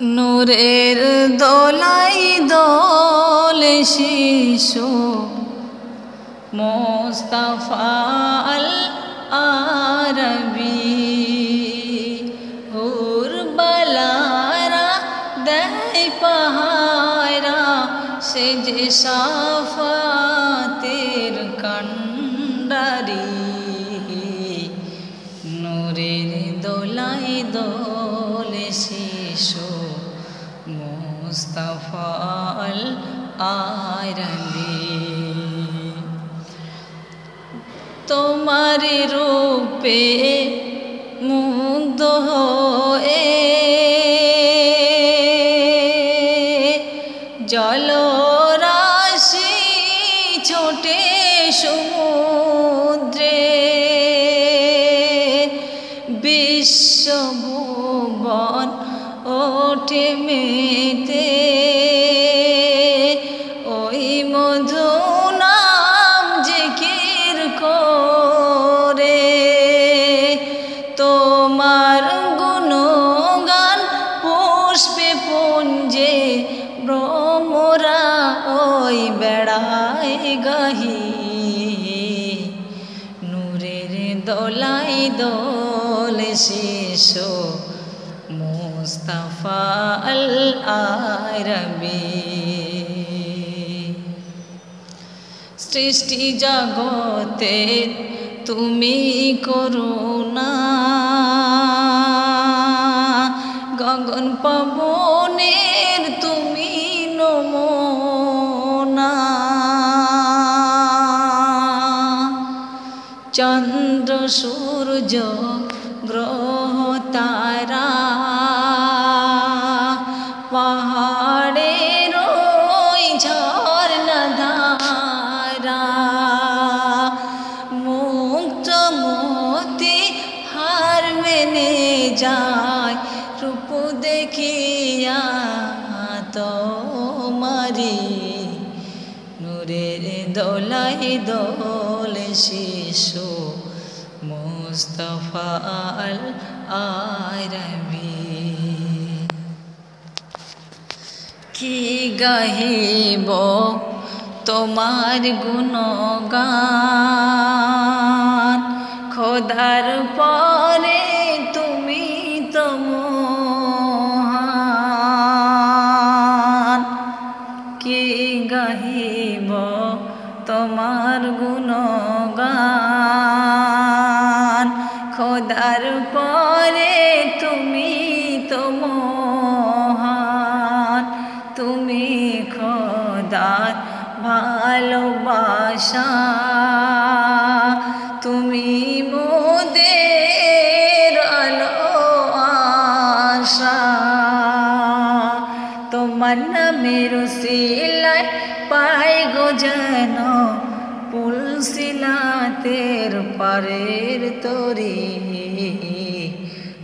নূরের দোলাই দোল শিশু মোস্তফা আল আরবি হুর বালারা দেয় পাহারা, সে যে সাফাতের কন্ডারি নূরের দোলাই দোলে শিশু আল আরবি। তোমার রূপে মুগ্ধ হয়ে জলরাশি ছোটে সমুদ্রে বিশ্বভুবন ওঠে মেতে, ওই মধু নাম যে জিকির করে। তোমার গুণগান পুষ্পে পুঞ্জে ভ্রমরা ওই বেড়ায় গাহি। দোলাই দোল শিশু মুস্তফা আল আরবি সৃষ্টি জগতে তুমি করুণা। গগন পবনের তুমি নমনা। চন্দ্র, সূর্য, গ্রহ, তারা পাহাড়ের ওই ঝর্ণা ধারা মুক্ত মতি হার মেনে যায়, রূপ দেখিয়া তোমারি নূরের দোলাই দোল শিশু মুস্তফা আল আরবি কি গাহিব তোমার গুণগান। খোদার পরে তুমি তো মহান। কি গাহিব তোমার গুণগান ভালোবাসা। তুমি মোদের আলো আশা তোমার নামের সিলাই পাই গো যেন পুলসিলাতের পারের তরি।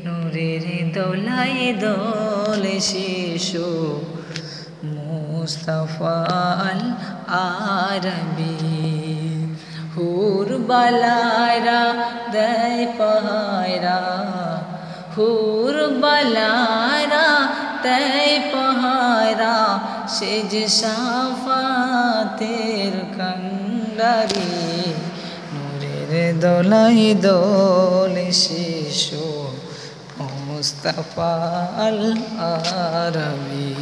নূরের দোলাই দোল শিশু মুস্তফা আরবি। হুর বালারা দেয় পাহারা হুর বালারা দেয় পাহারা সেজ সাফাতের কন্ডারি। নূরের দোলাই দোল শিশু মুস্তফা আরবি।